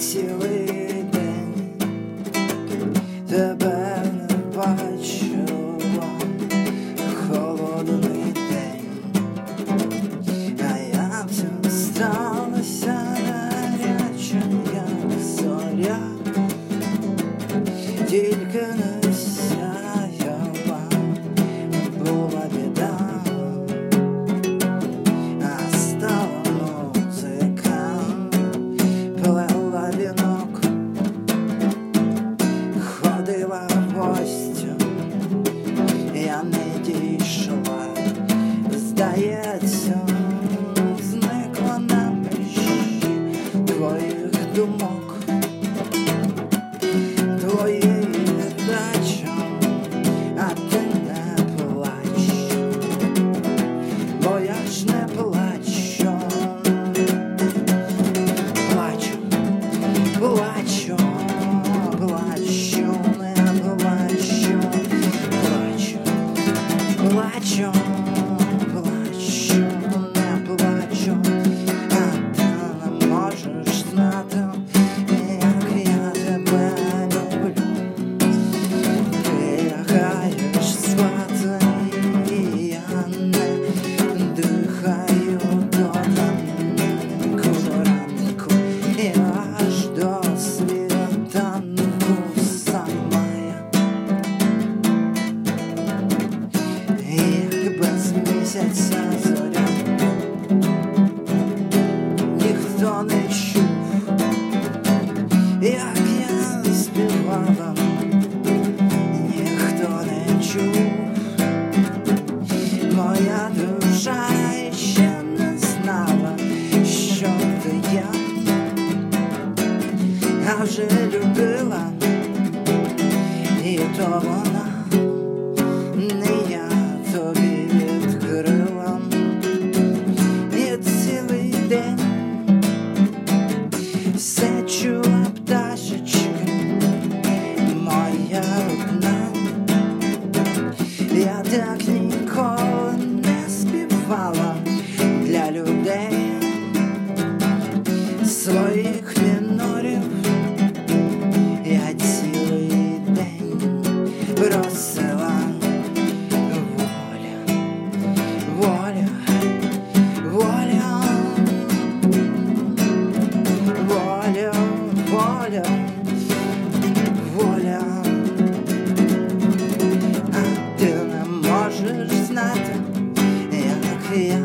силы. місяця зоря, ніхто не чув, як я співала, ніхто не чув, моя душа ще не знала, що ти я, а вже любив. своїх мінорів, я цілий день просила воля, воля, воля, воля, воля, воля, а ты не можеш знати, як я.